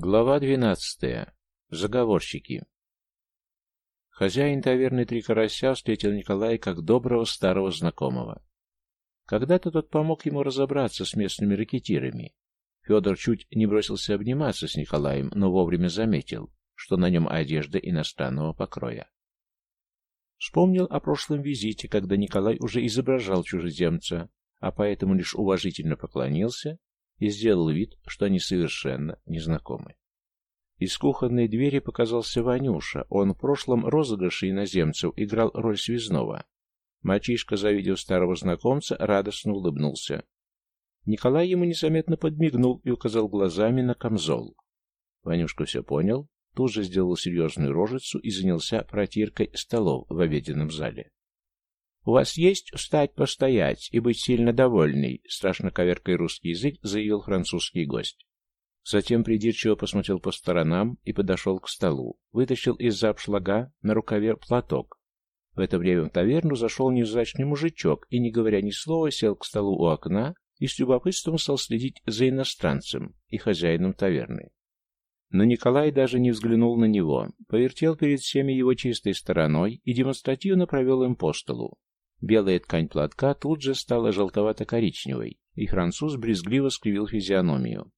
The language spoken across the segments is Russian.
Глава двенадцатая. Заговорщики. Хозяин таверны «Три карася» встретил Николая как доброго старого знакомого. Когда-то тот помог ему разобраться с местными ракетирами. Федор чуть не бросился обниматься с Николаем, но вовремя заметил, что на нем одежда иностранного покроя. Вспомнил о прошлом визите, когда Николай уже изображал чужеземца, а поэтому лишь уважительно поклонился и сделал вид, что они совершенно незнакомы. Из кухонной двери показался Ванюша. Он в прошлом розыгрыше иноземцев играл роль связного. Мальчишка, завидев старого знакомца, радостно улыбнулся. Николай ему незаметно подмигнул и указал глазами на камзол. Ванюшка все понял, тут же сделал серьезную рожицу и занялся протиркой столов в обеденном зале. «У вас есть встать постоять и быть сильно довольный?» Страшно коверкой русский язык заявил французский гость. Затем придирчиво посмотрел по сторонам и подошел к столу. Вытащил из-за обшлага на рукаве платок. В это время в таверну зашел невзрачный мужичок и, не говоря ни слова, сел к столу у окна и с любопытством стал следить за иностранцем и хозяином таверны. Но Николай даже не взглянул на него, повертел перед всеми его чистой стороной и демонстративно провел им по столу. Белая ткань платка тут же стала желтовато-коричневой, и француз брезгливо скривил физиономию.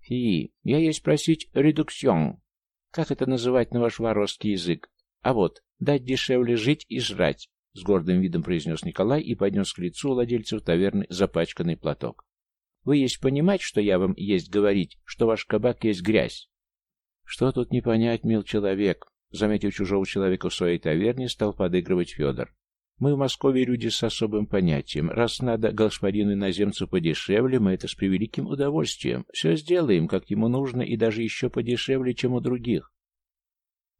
«Фи, я есть просить редуксион. Как это называть на ваш воровский язык? А вот, дать дешевле жить и жрать», — с гордым видом произнес Николай и поднес к лицу владельцев таверны запачканный платок. «Вы есть понимать, что я вам есть говорить, что ваш кабак есть грязь?» «Что тут не понять, мил человек?» Заметив чужого человека в своей таверне, стал подыгрывать Федор. Мы в Москве люди с особым понятием. Раз надо господину иноземцу подешевле, мы это с превеликим удовольствием. Все сделаем, как ему нужно, и даже еще подешевле, чем у других.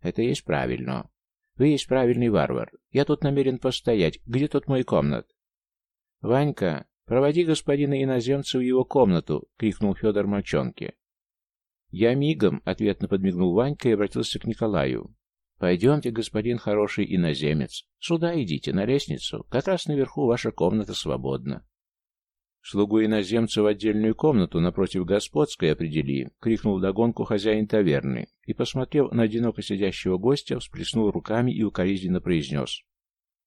Это есть правильно. Вы есть правильный варвар. Я тут намерен постоять. Где тут мой комнат? Ванька, проводи господина иноземца в его комнату, крикнул Федор мальчонке. Я мигом, ответно подмигнул Ванька и обратился к Николаю. «Пойдемте, господин хороший иноземец. Сюда идите, на лестницу. Как раз наверху ваша комната свободна». «Слугу иноземца в отдельную комнату напротив господской определи», — крикнул догонку хозяин таверны и, посмотрев на одиноко сидящего гостя, всплеснул руками и укоризненно произнес.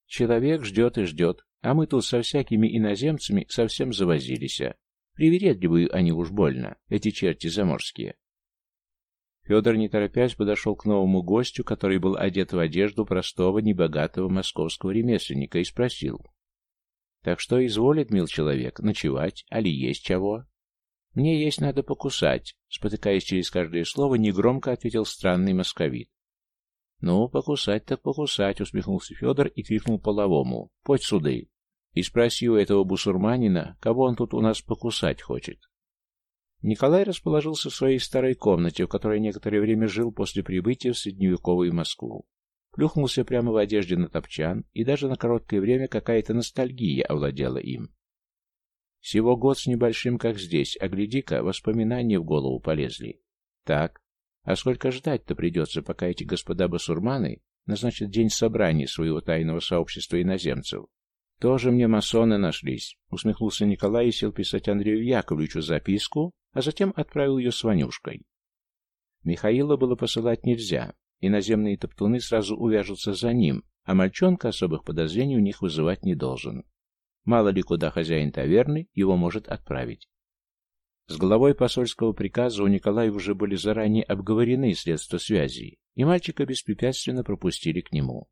«Человек ждет и ждет, а мы тут со всякими иноземцами совсем завозились. Привередливые они уж больно, эти черти заморские. Федор, не торопясь, подошел к новому гостю, который был одет в одежду простого, небогатого московского ремесленника, и спросил. «Так что изволит, мил человек, ночевать, али есть чего?» «Мне есть надо покусать», — спотыкаясь через каждое слово, негромко ответил странный московит. «Ну, покусать так покусать», — усмехнулся Федор и крикнул половому. «Подь суды!» И спроси у этого бусурманина, кого он тут у нас покусать хочет. Николай расположился в своей старой комнате, в которой некоторое время жил после прибытия в средневековую Москву. Плюхнулся прямо в одежде на топчан, и даже на короткое время какая-то ностальгия овладела им. Всего год с небольшим, как здесь, а гляди-ка, воспоминания в голову полезли. Так, а сколько ждать-то придется, пока эти господа басурманы назначат день собрания своего тайного сообщества иноземцев? Тоже мне масоны нашлись, усмехнулся Николай и сел писать Андрею Яковлевичу записку, а затем отправил ее с Ванюшкой. Михаила было посылать нельзя, иноземные топтуны сразу увяжутся за ним, а мальчонка особых подозрений у них вызывать не должен. Мало ли куда хозяин таверны его может отправить. С главой посольского приказа у Николая уже были заранее обговорены средства связи, и мальчика беспрепятственно пропустили к нему.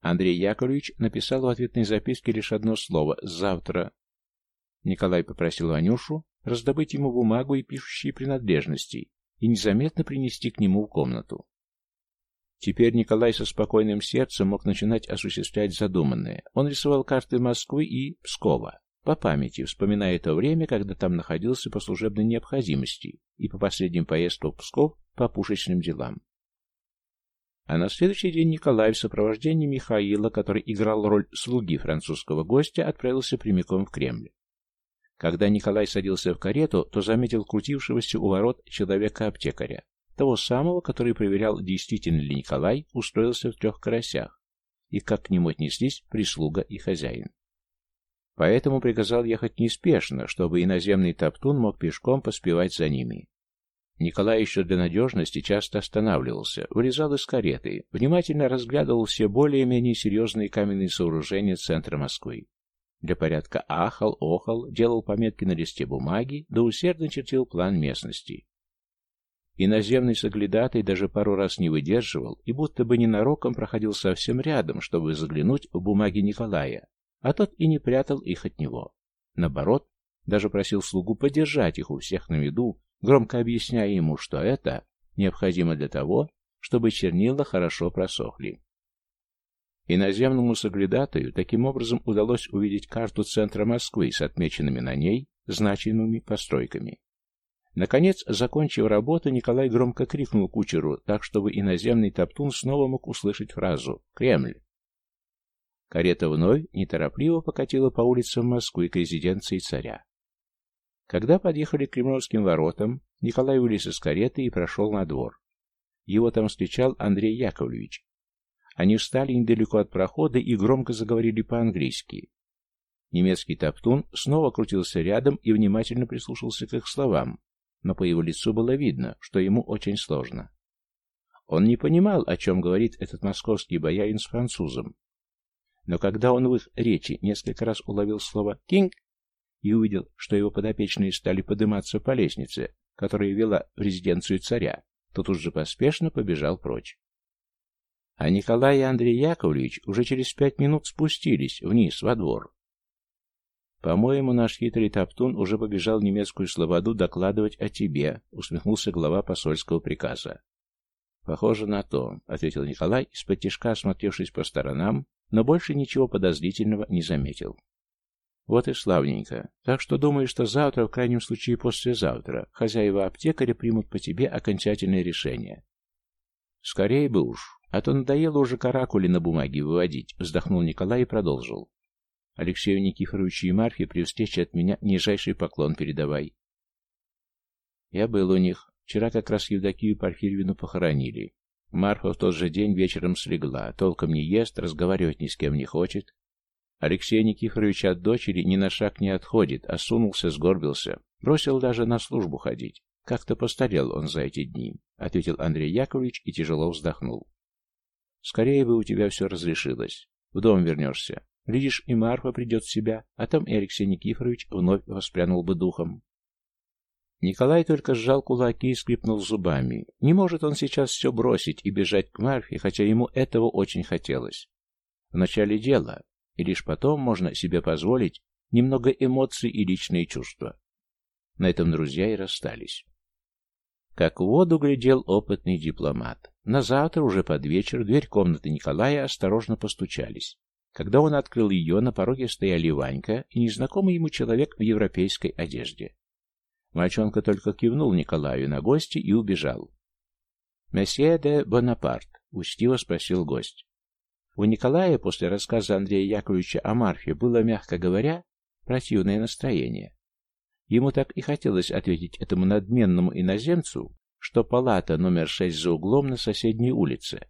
Андрей Яковлевич написал в ответной записке лишь одно слово «завтра». Николай попросил Анюшу раздобыть ему бумагу и пишущие принадлежности и незаметно принести к нему в комнату. Теперь Николай со спокойным сердцем мог начинать осуществлять задуманное. Он рисовал карты Москвы и Пскова, по памяти, вспоминая то время, когда там находился по служебной необходимости и по последним поездкам в Псков по пушечным делам. А на следующий день Николай в сопровождении Михаила, который играл роль слуги французского гостя, отправился прямиком в Кремль. Когда Николай садился в карету, то заметил крутившегося у ворот человека-аптекаря, того самого, который проверял, действительно ли Николай устроился в трех карасях, и как к нему отнеслись прислуга и хозяин. Поэтому приказал ехать неспешно, чтобы иноземный топтун мог пешком поспевать за ними. Николай еще для надежности часто останавливался, вылезал из кареты, внимательно разглядывал все более-менее серьезные каменные сооружения центра Москвы. Для порядка ахал, охал, делал пометки на листе бумаги, да усердно чертил план местности. Иноземный соглядатай даже пару раз не выдерживал и будто бы ненароком проходил совсем рядом, чтобы заглянуть в бумаги Николая, а тот и не прятал их от него. Наоборот, даже просил слугу подержать их у всех на виду, громко объясняя ему, что это необходимо для того, чтобы чернила хорошо просохли. Иноземному соглядатаю таким образом удалось увидеть карту центра Москвы с отмеченными на ней значимыми постройками. Наконец, закончив работу, Николай громко крикнул кучеру, так чтобы иноземный топтун снова мог услышать фразу «Кремль». Карета вновь неторопливо покатила по улицам Москвы к резиденции царя. Когда подъехали к Кремлевским воротам, Николай вылез из кареты и прошел на двор. Его там встречал Андрей Яковлевич. Они встали недалеко от прохода и громко заговорили по-английски. Немецкий топтун снова крутился рядом и внимательно прислушался к их словам, но по его лицу было видно, что ему очень сложно. Он не понимал, о чем говорит этот московский боярин с французом. Но когда он в их речи несколько раз уловил слово «кинг», и увидел, что его подопечные стали подниматься по лестнице, которая вела в резиденцию царя, то тут же поспешно побежал прочь. А Николай и Андрей Яковлевич уже через пять минут спустились вниз, во двор. «По-моему, наш хитрый Топтун уже побежал в немецкую слободу докладывать о тебе», — усмехнулся глава посольского приказа. «Похоже на то», — ответил Николай, из-под тишка осмотревшись по сторонам, но больше ничего подозрительного не заметил. Вот и славненько. Так что думаю, что завтра, в крайнем случае послезавтра, хозяева аптекаря примут по тебе окончательное решение. Скорее бы уж, а то надоело уже каракули на бумаге выводить, вздохнул Николай и продолжил. Алексею Никифоровичу и Марфе при встрече от меня нижайший поклон передавай. Я был у них. Вчера как раз Евдокию Порфирьевну похоронили. Марфа в тот же день вечером слегла, толком не ест, разговаривать ни с кем не хочет, Алексей Никифорович от дочери ни на шаг не отходит, осунулся, сгорбился. Бросил даже на службу ходить. Как-то постарел он за эти дни, — ответил Андрей Яковлевич и тяжело вздохнул. Скорее бы у тебя все разрешилось. В дом вернешься. Видишь, и Марфа придет в себя, а там и Алексей Никифорович вновь воспрянул бы духом. Николай только сжал кулаки и скрипнул зубами. Не может он сейчас все бросить и бежать к Марфе, хотя ему этого очень хотелось. В начале дела и лишь потом можно себе позволить немного эмоций и личные чувства. На этом друзья и расстались. Как в воду глядел опытный дипломат. На завтра, уже под вечер, дверь комнаты Николая осторожно постучались. Когда он открыл ее, на пороге стояли Ванька и незнакомый ему человек в европейской одежде. Мальчонка только кивнул Николаю на гости и убежал. «Месье де Бонапарт», — учтиво спросил гость. У Николая после рассказа Андрея Яковлевича о Марфе было, мягко говоря, противное настроение. Ему так и хотелось ответить этому надменному иноземцу, что палата номер шесть за углом на соседней улице.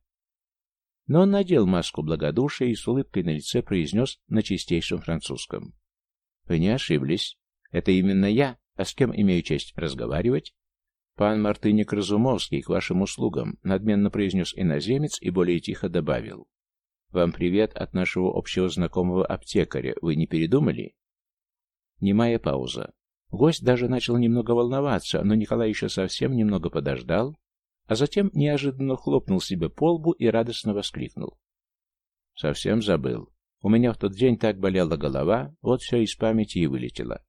Но он надел маску благодушия и с улыбкой на лице произнес на чистейшем французском. «Вы не ошиблись. Это именно я. А с кем имею честь разговаривать?» «Пан Мартыник Разумовский, к вашим услугам», — надменно произнес иноземец и более тихо добавил. «Вам привет от нашего общего знакомого аптекаря. Вы не передумали?» Немая пауза. Гость даже начал немного волноваться, но Николай еще совсем немного подождал, а затем неожиданно хлопнул себе по лбу и радостно воскликнул. «Совсем забыл. У меня в тот день так болела голова, вот все из памяти и вылетело.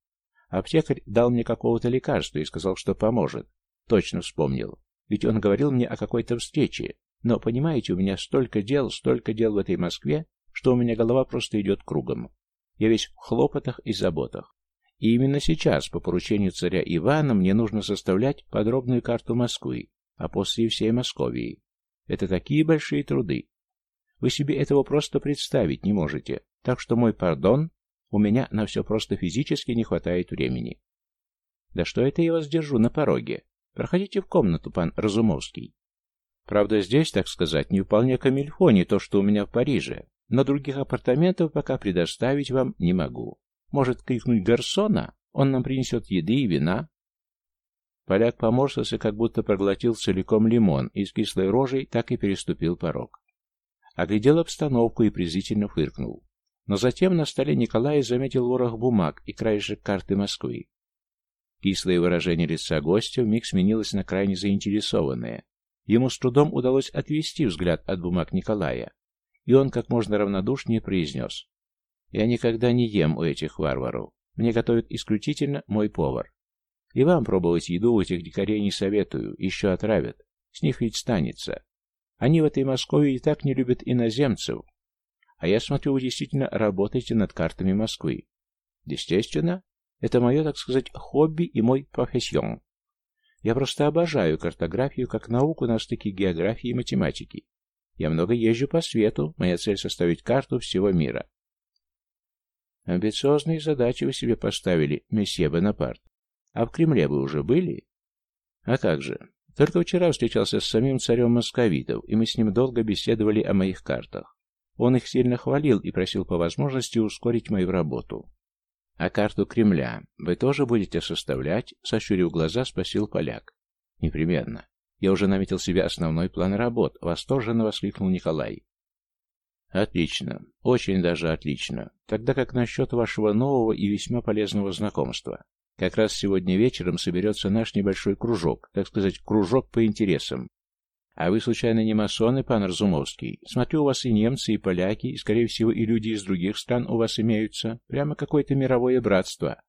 Аптекарь дал мне какого-то лекарства и сказал, что поможет. Точно вспомнил. Ведь он говорил мне о какой-то встрече, но, понимаете, у меня столько дел, столько дел в этой Москве, что у меня голова просто идет кругом. Я весь в хлопотах и заботах. И именно сейчас, по поручению царя Ивана, мне нужно составлять подробную карту Москвы, а после и всей Московии. Это такие большие труды. Вы себе этого просто представить не можете. Так что мой пардон, у меня на все просто физически не хватает времени. Да что это я вас держу на пороге? Проходите в комнату, пан Разумовский. Правда, здесь, так сказать, не вполне камильфо, не то, что у меня в Париже, но других апартаментов пока предоставить вам не могу. Может, крикнуть гарсона? Он нам принесет еды и вина. Поляк поморщился, как будто проглотил целиком лимон, и с кислой рожей так и переступил порог. Оглядел обстановку и презрительно фыркнул. Но затем на столе Николай заметил ворох бумаг и краешек карты Москвы. Кислое выражение лица гостя вмиг сменилось на крайне заинтересованное. Ему с трудом удалось отвести взгляд от бумаг Николая, и он как можно равнодушнее произнес. «Я никогда не ем у этих варваров. Мне готовит исключительно мой повар. И вам пробовать еду у этих дикарей не советую, еще отравят. С них ведь станется. Они в этой Москве и так не любят иноземцев. А я смотрю, вы действительно работаете над картами Москвы. Естественно, это мое, так сказать, хобби и мой профессион. Я просто обожаю картографию как науку на стыке географии и математики. Я много езжу по свету, моя цель составить карту всего мира. Амбициозные задачи вы себе поставили, месье Бонапарт. А в Кремле вы уже были? А как же. Только вчера встречался с самим царем московитов, и мы с ним долго беседовали о моих картах. Он их сильно хвалил и просил по возможности ускорить мою работу. «А карту Кремля вы тоже будете составлять?» Сощурив глаза, спросил поляк. «Непременно. Я уже наметил себе основной план работ», — восторженно воскликнул Николай. «Отлично. Очень даже отлично. Тогда как насчет вашего нового и весьма полезного знакомства? Как раз сегодня вечером соберется наш небольшой кружок, так сказать, кружок по интересам. А вы, случайно, не масоны, пан Разумовский? Смотрю, у вас и немцы, и поляки, и, скорее всего, и люди из других стран у вас имеются. Прямо какое-то мировое братство.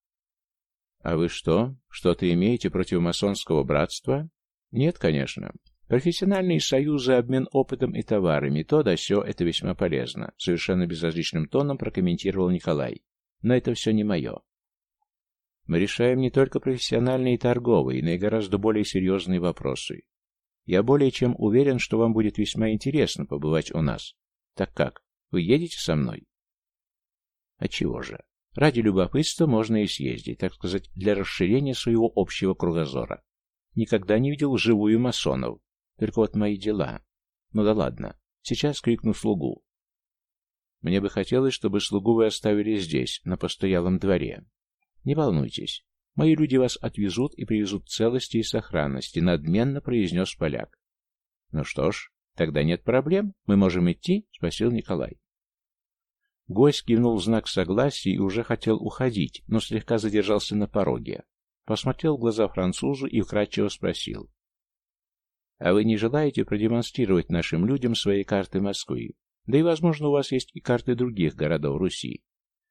А вы что? Что-то имеете против масонского братства? Нет, конечно. Профессиональные союзы, обмен опытом и товарами, то да сё, это весьма полезно. Совершенно безразличным тоном прокомментировал Николай. Но это все не мое. Мы решаем не только профессиональные и торговые, но и гораздо более серьезные вопросы. Я более чем уверен, что вам будет весьма интересно побывать у нас. Так как, вы едете со мной? А чего же? Ради любопытства можно и съездить, так сказать, для расширения своего общего кругозора. Никогда не видел живую масонов. Только вот мои дела. Ну да ладно. Сейчас крикну слугу. Мне бы хотелось, чтобы слугу вы оставили здесь, на постоялом дворе. «Не волнуйтесь. Мои люди вас отвезут и привезут в целости и сохранности», — надменно произнес поляк. «Ну что ж, тогда нет проблем. Мы можем идти?» — спросил Николай. Гость кивнул знак согласия и уже хотел уходить, но слегка задержался на пороге. Посмотрел в глаза французу и вкратчиво спросил. «А вы не желаете продемонстрировать нашим людям свои карты Москвы? Да и, возможно, у вас есть и карты других городов Руси.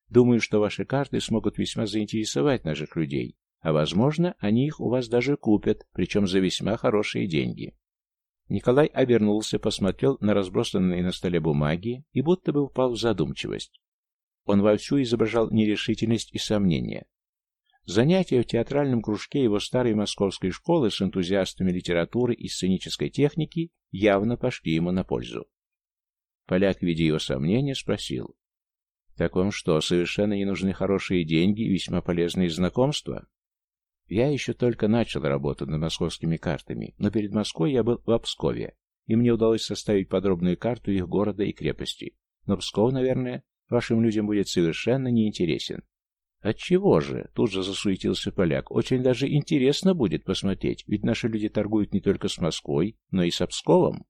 Думаю, что ваши карты смогут весьма заинтересовать наших людей, а, возможно, они их у вас даже купят, причем за весьма хорошие деньги». Николай обернулся, посмотрел на разбросанные на столе бумаги и будто бы упал в задумчивость. Он вовсю изображал нерешительность и сомнения. Занятия в театральном кружке его старой московской школы с энтузиастами литературы и сценической техники явно пошли ему на пользу. Поляк, видя его сомнения, спросил. Так вам что, совершенно не нужны хорошие деньги и весьма полезные знакомства? Я еще только начал работу над московскими картами, но перед Москвой я был в Пскове, и мне удалось составить подробную карту их города и крепости. Но Псков, наверное, вашим людям будет совершенно неинтересен. Отчего же? Тут же засуетился поляк. Очень даже интересно будет посмотреть, ведь наши люди торгуют не только с Москвой, но и с Псковом.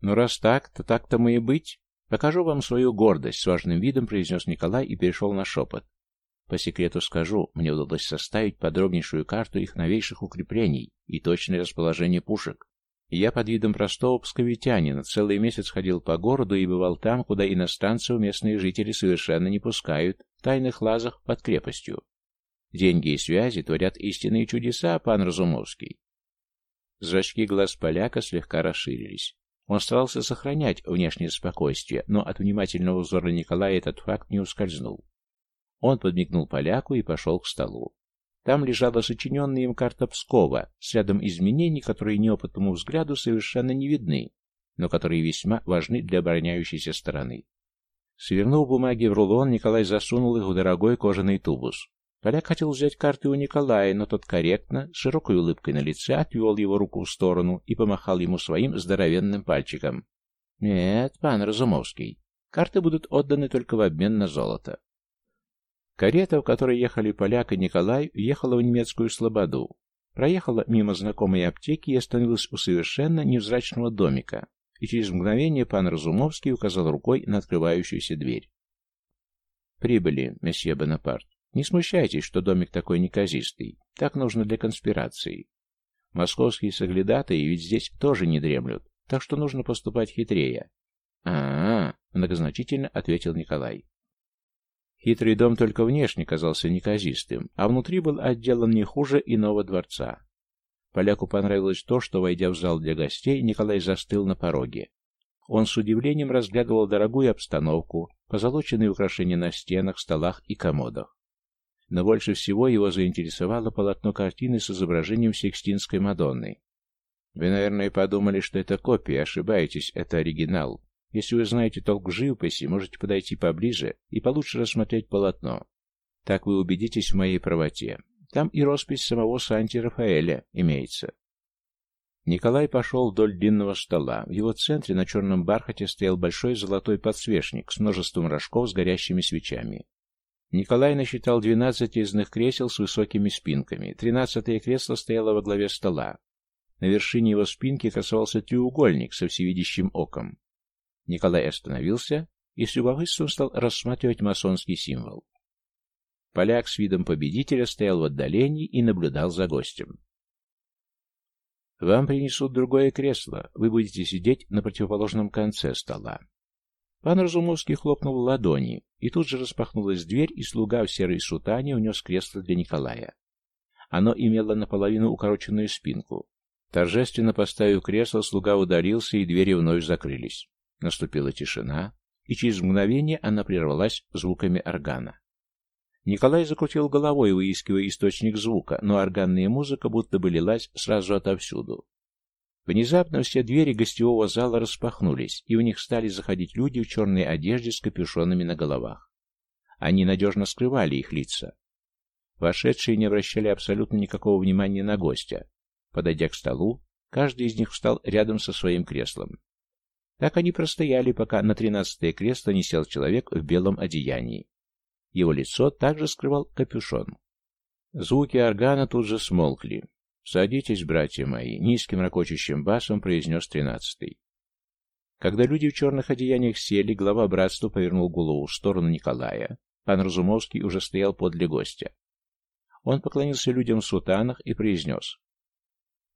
Но раз так, то так-то мы и быть. «Покажу вам свою гордость», — с важным видом произнес Николай и перешел на шепот. «По секрету скажу, мне удалось составить подробнейшую карту их новейших укреплений и точное расположение пушек. Я под видом простого псковитянина целый месяц ходил по городу и бывал там, куда иностранцев местные жители совершенно не пускают, тайных лазах под крепостью. Деньги и связи творят истинные чудеса, пан Разумовский». Зрачки глаз поляка слегка расширились. Он старался сохранять внешнее спокойствие, но от внимательного взора Николая этот факт не ускользнул. Он подмигнул поляку и пошел к столу. Там лежала сочиненная им карта Пскова с рядом изменений, которые неопытному взгляду совершенно не видны, но которые весьма важны для обороняющейся стороны. Свернув бумаги в рулон, Николай засунул их в дорогой кожаный тубус. Поляк хотел взять карты у Николая, но тот корректно, с широкой улыбкой на лице, отвел его руку в сторону и помахал ему своим здоровенным пальчиком. «Нет, пан Разумовский, карты будут отданы только в обмен на золото». Карета, в которой ехали поляк и Николай, ехала в немецкую слободу. Проехала мимо знакомой аптеки и остановилась у совершенно невзрачного домика, и через мгновение пан Разумовский указал рукой на открывающуюся дверь. «Прибыли, месье Бонапарт. Не смущайтесь, что домик такой неказистый. Так нужно для конспирации. Московские соглядатые ведь здесь тоже не дремлют, так что нужно поступать хитрее». «А-а-а», — многозначительно ответил Николай. Хитрый дом только внешне казался неказистым, а внутри был отделан не хуже иного дворца. Поляку понравилось то, что, войдя в зал для гостей, Николай застыл на пороге. Он с удивлением разглядывал дорогую обстановку, позолоченные украшения на стенах, столах и комодах. Но больше всего его заинтересовало полотно картины с изображением Сикстинской Мадонны. Вы, наверное, подумали, что это копия, ошибаетесь, это оригинал. Если вы знаете толк в живописи, можете подойти поближе и получше рассмотреть полотно. Так вы убедитесь в моей правоте. Там и роспись самого Санти Рафаэля имеется. Николай пошел вдоль длинного стола. В его центре на черном бархате стоял большой золотой подсвечник с множеством рожков с горящими свечами. Николай насчитал двенадцать изных кресел с высокими спинками. Тринадцатое кресло стояло во главе стола. На вершине его спинки красовался треугольник со всевидящим оком. Николай остановился и с любопытством стал рассматривать масонский символ. Поляк с видом победителя стоял в отдалении и наблюдал за гостем. «Вам принесут другое кресло. Вы будете сидеть на противоположном конце стола». Пан Разумовский хлопнул в ладони, и тут же распахнулась дверь, и слуга в серой сутане унес кресло для Николая. Оно имело наполовину укороченную спинку. Торжественно поставив кресло, слуга ударился, и двери вновь закрылись. Наступила тишина, и через мгновение она прервалась звуками органа. Николай закрутил головой, выискивая источник звука, но органная музыка будто бы лилась сразу отовсюду. Внезапно все двери гостевого зала распахнулись, и в них стали заходить люди в черной одежде с капюшонами на головах. Они надежно скрывали их лица. Вошедшие не обращали абсолютно никакого внимания на гостя. Подойдя к столу, каждый из них встал рядом со своим креслом. Так они простояли, пока на тринадцатое кресло не сел человек в белом одеянии. Его лицо также скрывал капюшон. Звуки органа тут же смолкли. «Садитесь, братья мои», — низким ракочущим басом произнес тринадцатый. Когда люди в черных одеяниях сели, глава братства повернул голову в сторону Николая. Пан Разумовский уже стоял подле гостя. Он поклонился людям в сутанах и произнес.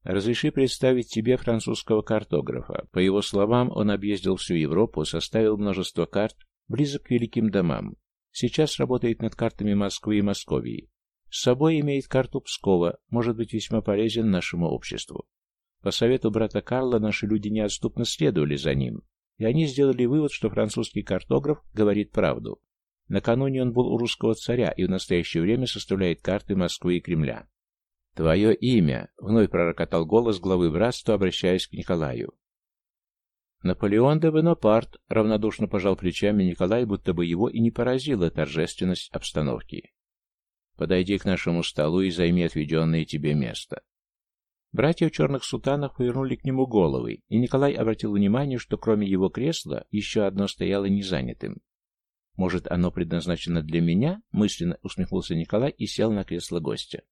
«Разреши представить тебе французского картографа. По его словам, он объездил всю Европу, составил множество карт, близок к великим домам. Сейчас работает над картами Москвы и Московии. С собой имеет карту Пскова, может быть весьма полезен нашему обществу. По совету брата Карла наши люди неотступно следовали за ним, и они сделали вывод, что французский картограф говорит правду. Накануне он был у русского царя и в настоящее время составляет карты Москвы и Кремля. «Твое имя!» — вновь пророкотал голос главы братства, обращаясь к Николаю. Наполеон де Бонапарт равнодушно пожал плечами Николай, будто бы его и не поразила торжественность обстановки. «Подойди к нашему столу и займи отведенное тебе место». Братья в черных сутанах повернули к нему головы, и Николай обратил внимание, что кроме его кресла еще одно стояло незанятым. «Может, оно предназначено для меня?» — мысленно усмехнулся Николай и сел на кресло гостя.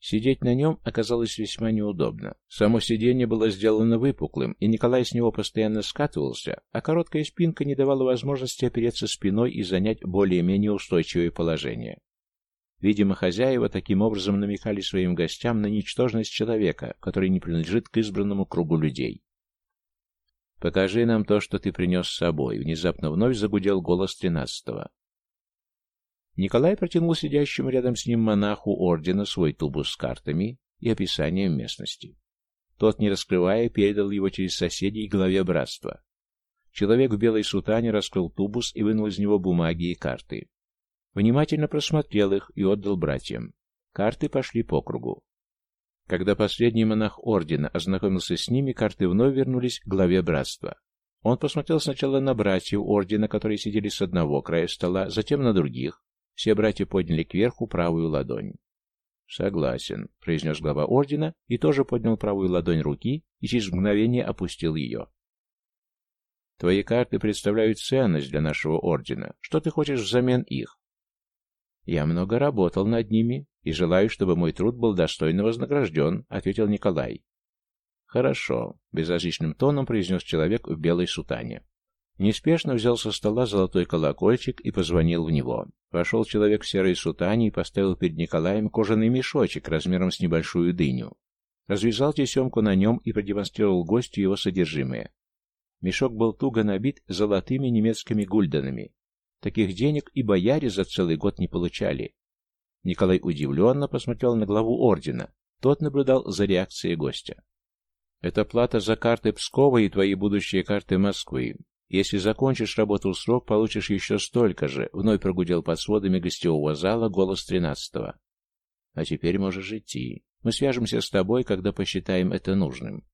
Сидеть на нем оказалось весьма неудобно. Само сиденье было сделано выпуклым, и Николай с него постоянно скатывался, а короткая спинка не давала возможности опереться спиной и занять более-менее устойчивое положение. Видимо, хозяева таким образом намекали своим гостям на ничтожность человека, который не принадлежит к избранному кругу людей. «Покажи нам то, что ты принес с собой», — внезапно вновь загудел голос тринадцатого. Николай протянул сидящему рядом с ним монаху ордена свой тубус с картами и описанием местности. Тот, не раскрывая, передал его через соседей главе братства. Человек в белой сутане раскрыл тубус и вынул из него бумаги и карты. Внимательно просмотрел их и отдал братьям. Карты пошли по кругу. Когда последний монах ордена ознакомился с ними, карты вновь вернулись к главе братства. Он посмотрел сначала на братьев ордена, которые сидели с одного края стола, затем на других, все братья подняли кверху правую ладонь. «Согласен», — произнес глава ордена и тоже поднял правую ладонь руки и через мгновение опустил ее. «Твои карты представляют ценность для нашего ордена. Что ты хочешь взамен их?» «Я много работал над ними. и желаю, чтобы мой труд был достойно вознагражден», — ответил Николай. «Хорошо», — безразличным тоном произнес человек в белой сутане. Неспешно взял со стола золотой колокольчик и позвонил в него. Вошел человек в серой сутане и поставил перед Николаем кожаный мешочек размером с небольшую дыню. Развязал тесемку на нем и продемонстрировал гостю его содержимое. Мешок был туго набит золотыми немецкими гульденами. Таких денег и бояре за целый год не получали. Николай удивленно посмотрел на главу ордена. Тот наблюдал за реакцией гостя. «Это плата за карты Пскова и твои будущие карты Москвы. Если закончишь работу в срок, получишь еще столько же», — вновь прогудел под сводами гостевого зала голос тринадцатого. «А теперь можешь идти. Мы свяжемся с тобой, когда посчитаем это нужным».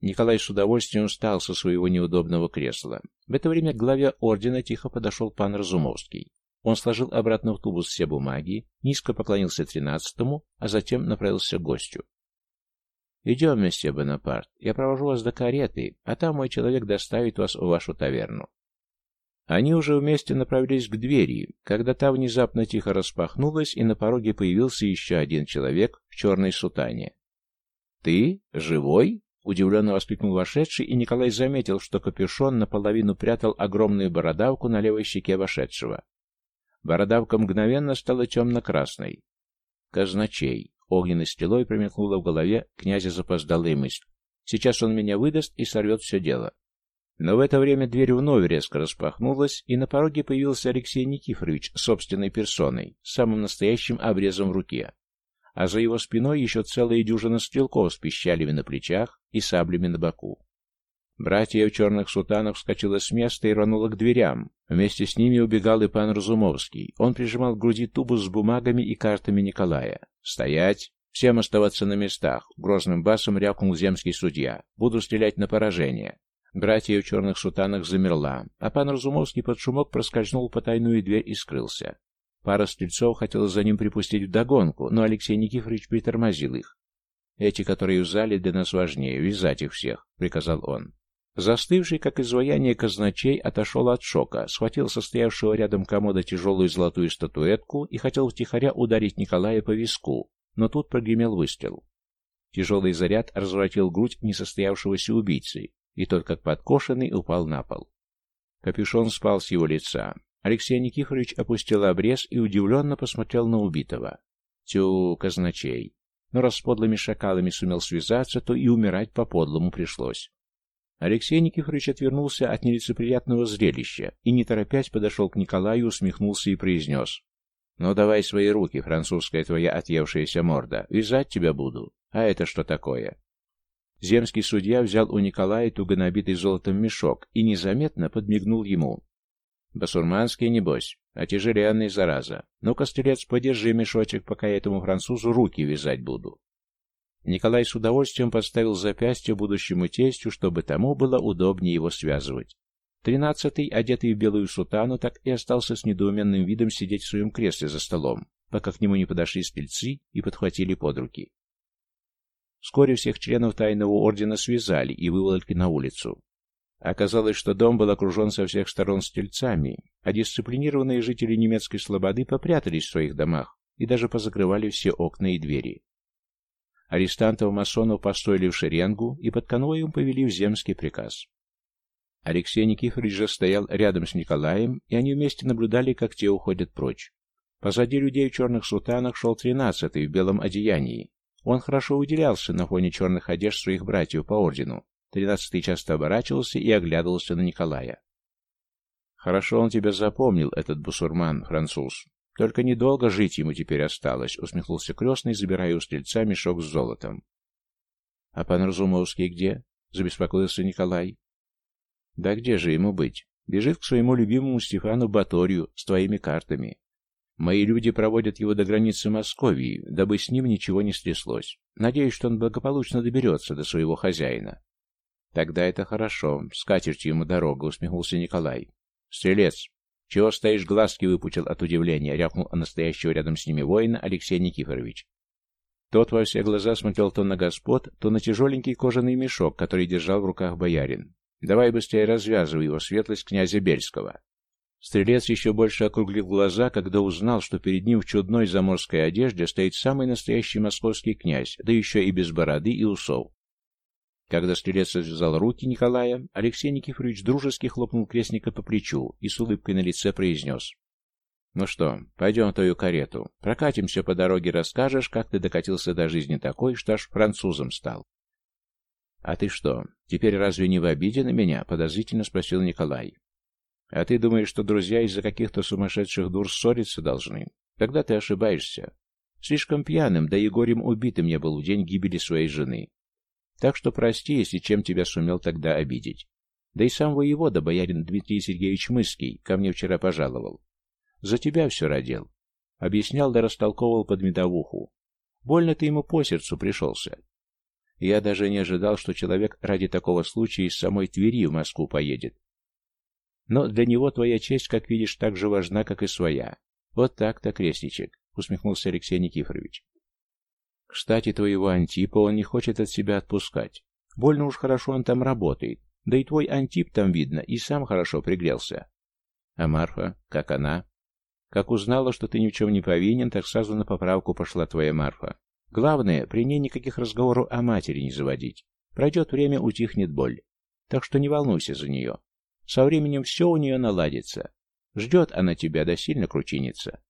Николай с удовольствием встал со своего неудобного кресла. В это время к главе ордена тихо подошел пан Разумовский. Он сложил обратно в тубус все бумаги, низко поклонился тринадцатому, а затем направился к гостю. «Идем, месье Бонапарт, я провожу вас до кареты, а там мой человек доставит вас в вашу таверну». Они уже вместе направились к двери, когда та внезапно тихо распахнулась, и на пороге появился еще один человек в черной сутане. «Ты? Живой?» — удивленно воскликнул вошедший, и Николай заметил, что капюшон наполовину прятал огромную бородавку на левой щеке вошедшего. Бородавка мгновенно стала темно-красной. Казначей. Огненной стрелой промелькнула в голове князя запоздалая мысль. Сейчас он меня выдаст и сорвет все дело. Но в это время дверь вновь резко распахнулась, и на пороге появился Алексей Никифорович собственной персоной, самым настоящим обрезом в руке. А за его спиной еще целая дюжина стрелков с пищалями на плечах и саблями на боку. Братья в черных сутанах вскочила с места и рванула к дверям. Вместе с ними убегал и пан Разумовский. Он прижимал к груди тубус с бумагами и картами Николая. «Стоять! Всем оставаться на местах!» — грозным басом рявкнул земский судья. «Буду стрелять на поражение!» Братья в черных сутанах замерла, а пан Разумовский под шумок проскользнул по тайную дверь и скрылся. Пара стрельцов хотела за ним припустить вдогонку, но Алексей Никифорович притормозил их. «Эти, которые в зале, для нас важнее. Вязать их всех», — приказал он. Застывший, как изваяние казначей, отошел от шока, схватил состоявшего рядом комода тяжелую золотую статуэтку и хотел втихаря ударить Николая по виску, но тут прогремел выстрел. Тяжелый заряд разворотил грудь несостоявшегося убийцы, и тот, как подкошенный, упал на пол. Капюшон спал с его лица. Алексей Никифорович опустил обрез и удивленно посмотрел на убитого. Тю, казначей. Но раз с подлыми шакалами сумел связаться, то и умирать по-подлому пришлось. Алексей Никифорович отвернулся от нелицеприятного зрелища и, не торопясь, подошел к Николаю, усмехнулся и произнес. «Ну, давай свои руки, французская твоя отъевшаяся морда. Вязать тебя буду. А это что такое?» Земский судья взял у Николая туго набитый золотом мешок и незаметно подмигнул ему. «Басурманский, небось, отяжеленный, зараза. Ну-ка, стрелец, подержи мешочек, пока я этому французу руки вязать буду». Николай с удовольствием подставил запястье будущему тестю, чтобы тому было удобнее его связывать. Тринадцатый, одетый в белую сутану, так и остался с недоуменным видом сидеть в своем кресле за столом, пока к нему не подошли стрельцы и подхватили под руки. Вскоре всех членов тайного ордена связали и выволокли на улицу. Оказалось, что дом был окружен со всех сторон стрельцами, а дисциплинированные жители немецкой слободы попрятались в своих домах и даже позакрывали все окна и двери. Арестантов-масонов построили в шеренгу и под конвоем повели в земский приказ. Алексей Никифорович же стоял рядом с Николаем, и они вместе наблюдали, как те уходят прочь. Позади людей в черных сутанах шел тринадцатый в белом одеянии. Он хорошо выделялся на фоне черных одежд своих братьев по ордену. Тринадцатый часто оборачивался и оглядывался на Николая. «Хорошо он тебя запомнил, этот бусурман, француз. Только недолго жить ему теперь осталось, усмехнулся крестный, забирая у стрельца мешок с золотом. А пан Разумовский где? Забеспокоился Николай. Да где же ему быть? Бежит к своему любимому Стефану Баторию с твоими картами. Мои люди проводят его до границы Московии, дабы с ним ничего не стряслось. Надеюсь, что он благополучно доберется до своего хозяина. Тогда это хорошо. С ему дорога, усмехнулся Николай. Стрелец, «Чего стоишь, глазки выпучил от удивления?» — рявкнул настоящего рядом с ними воина Алексей Никифорович. Тот во все глаза смотрел то на господ, то на тяжеленький кожаный мешок, который держал в руках боярин. «Давай быстрее развязывай его, светлость князя Бельского». Стрелец еще больше округлил глаза, когда узнал, что перед ним в чудной заморской одежде стоит самый настоящий московский князь, да еще и без бороды и усов. Когда стрелец развязал руки Николая, Алексей Никифорович дружески хлопнул крестника по плечу и с улыбкой на лице произнес. «Ну что, пойдем в твою карету. Прокатимся по дороге, расскажешь, как ты докатился до жизни такой, что аж французом стал». «А ты что, теперь разве не в обиде на меня?» — подозрительно спросил Николай. А ты думаешь, что друзья из-за каких-то сумасшедших дур ссориться должны? Тогда ты ошибаешься. Слишком пьяным, да и горем убитым я был в день гибели своей жены. Так что прости, если чем тебя сумел тогда обидеть. Да и сам воевода, боярин Дмитрий Сергеевич Мыский, ко мне вчера пожаловал. За тебя все родил. Объяснял да растолковывал под медовуху. Больно ты ему по сердцу пришелся. Я даже не ожидал, что человек ради такого случая из самой Твери в Москву поедет, но для него твоя честь, как видишь, так же важна, как и своя. Вот так-то, крестничек, усмехнулся Алексей Никифорович. Кстати, твоего Антипа он не хочет от себя отпускать. Больно уж хорошо он там работает. Да и твой Антип там видно, и сам хорошо пригрелся. А Марфа, как она? Как узнала, что ты ни в чем не повинен, так сразу на поправку пошла твоя Марфа. Главное, при ней никаких разговоров о матери не заводить. Пройдет время, утихнет боль. Так что не волнуйся за нее. Со временем все у нее наладится. Ждет она тебя, да сильно кручинится.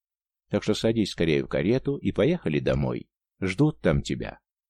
Так что садись скорее в карету и поехали домой. Ждут там тебя.